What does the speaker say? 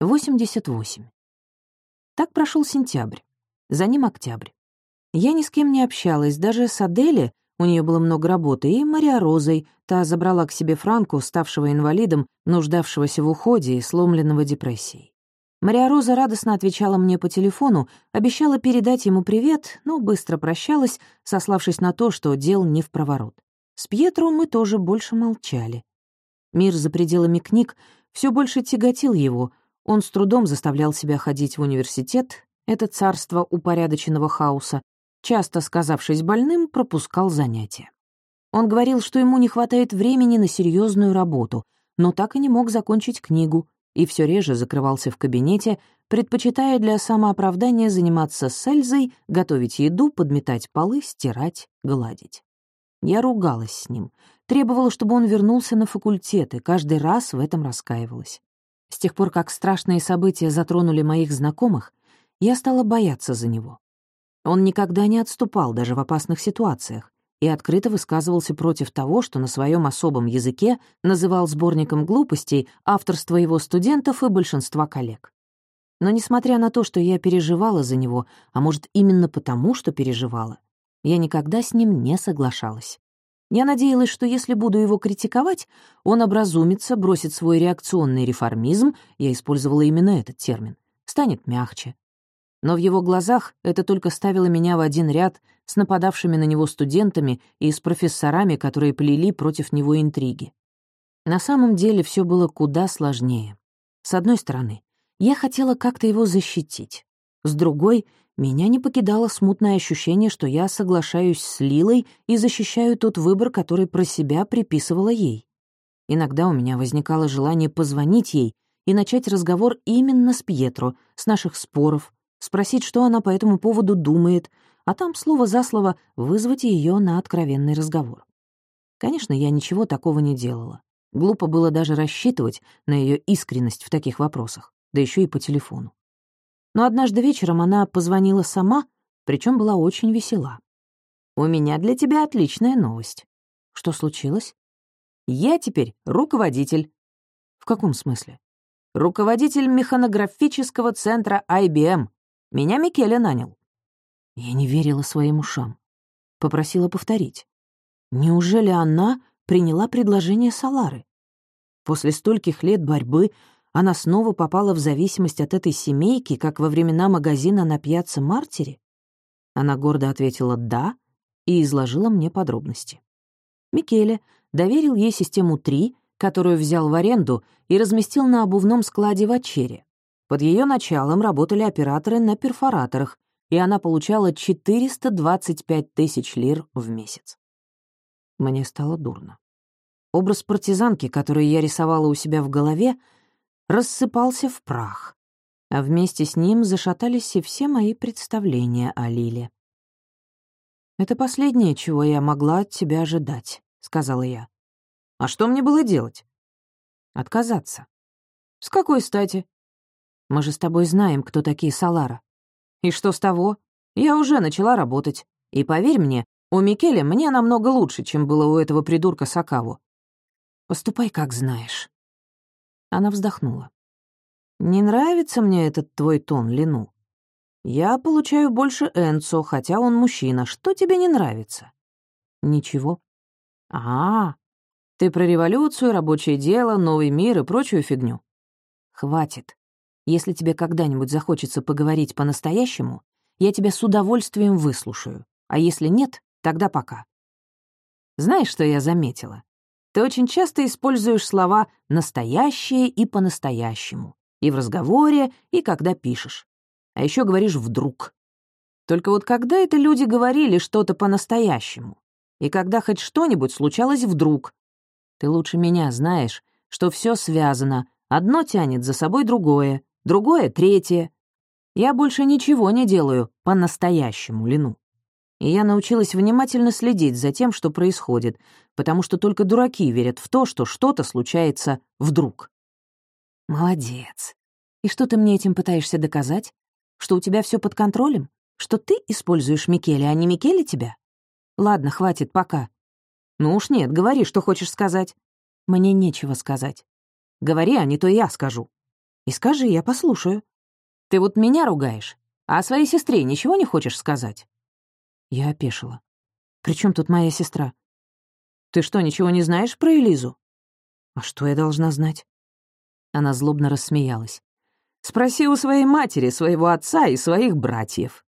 88. Так прошел сентябрь. За ним октябрь. Я ни с кем не общалась, даже с Адели, у нее было много работы, и Мария Розой, та забрала к себе Франку, ставшего инвалидом, нуждавшегося в уходе и сломленного депрессией. Мария Роза радостно отвечала мне по телефону, обещала передать ему привет, но быстро прощалась, сославшись на то, что дел не в проворот. С Пьетро мы тоже больше молчали. Мир за пределами книг все больше тяготил его, он с трудом заставлял себя ходить в университет, это царство упорядоченного хаоса, часто сказавшись больным, пропускал занятия. Он говорил, что ему не хватает времени на серьезную работу, но так и не мог закончить книгу, и все реже закрывался в кабинете, предпочитая для самооправдания заниматься с готовить еду, подметать полы, стирать, гладить. Я ругалась с ним, требовала, чтобы он вернулся на факультет, и каждый раз в этом раскаивалась. С тех пор, как страшные события затронули моих знакомых, я стала бояться за него. Он никогда не отступал, даже в опасных ситуациях, и открыто высказывался против того, что на своем особом языке называл сборником глупостей авторство его студентов и большинства коллег. Но несмотря на то, что я переживала за него, а может, именно потому, что переживала, я никогда с ним не соглашалась. Я надеялась, что если буду его критиковать, он образумится, бросит свой реакционный реформизм, я использовала именно этот термин, станет мягче. Но в его глазах это только ставило меня в один ряд с нападавшими на него студентами и с профессорами, которые плели против него интриги. На самом деле все было куда сложнее. С одной стороны, я хотела как-то его защитить. С другой, меня не покидало смутное ощущение, что я соглашаюсь с Лилой и защищаю тот выбор, который про себя приписывала ей. Иногда у меня возникало желание позвонить ей и начать разговор именно с Пьетро, с наших споров, спросить, что она по этому поводу думает, а там слово за слово вызвать ее на откровенный разговор. Конечно, я ничего такого не делала. Глупо было даже рассчитывать на ее искренность в таких вопросах, да еще и по телефону. Но однажды вечером она позвонила сама, причем была очень весела. «У меня для тебя отличная новость». «Что случилось?» «Я теперь руководитель». «В каком смысле?» «Руководитель механографического центра IBM. Меня Микеле нанял». Я не верила своим ушам. Попросила повторить. Неужели она приняла предложение Салары? После стольких лет борьбы она снова попала в зависимость от этой семейки, как во времена магазина на пьяце Мартире? Она гордо ответила «да» и изложила мне подробности. Микеле доверил ей систему 3, которую взял в аренду и разместил на обувном складе в Ачере. Под ее началом работали операторы на перфораторах, и она получала 425 тысяч лир в месяц. Мне стало дурно. Образ партизанки, который я рисовала у себя в голове, рассыпался в прах, а вместе с ним зашатались и все мои представления о Лиле. «Это последнее, чего я могла от тебя ожидать», — сказала я. «А что мне было делать?» «Отказаться». «С какой стати?» «Мы же с тобой знаем, кто такие Салара». «И что с того? Я уже начала работать. И поверь мне, у Микеле мне намного лучше, чем было у этого придурка Сакаву. Поступай, как знаешь». Она вздохнула. «Не нравится мне этот твой тон, Лину. Я получаю больше Энцо, хотя он мужчина. Что тебе не нравится?» «Ничего». «А, ты про революцию, рабочее дело, новый мир и прочую фигню?» «Хватит. Если тебе когда-нибудь захочется поговорить по-настоящему, я тебя с удовольствием выслушаю. А если нет, тогда пока». Знаешь, что я заметила? Ты очень часто используешь слова «настоящее» и «по-настоящему». И в разговоре, и когда пишешь. А еще говоришь «вдруг». Только вот когда это люди говорили что-то по-настоящему? И когда хоть что-нибудь случалось вдруг? Ты лучше меня знаешь, что все связано, одно тянет за собой другое, другое — третье. Я больше ничего не делаю по-настоящему, Лину и я научилась внимательно следить за тем, что происходит, потому что только дураки верят в то, что что-то случается вдруг. Молодец. И что ты мне этим пытаешься доказать? Что у тебя все под контролем? Что ты используешь Микеле, а не Микеле тебя? Ладно, хватит, пока. Ну уж нет, говори, что хочешь сказать. Мне нечего сказать. Говори, а не то я скажу. И скажи, я послушаю. Ты вот меня ругаешь, а о своей сестре ничего не хочешь сказать?» Я опешила. «При чем тут моя сестра?» «Ты что, ничего не знаешь про Элизу?» «А что я должна знать?» Она злобно рассмеялась. «Спроси у своей матери, своего отца и своих братьев».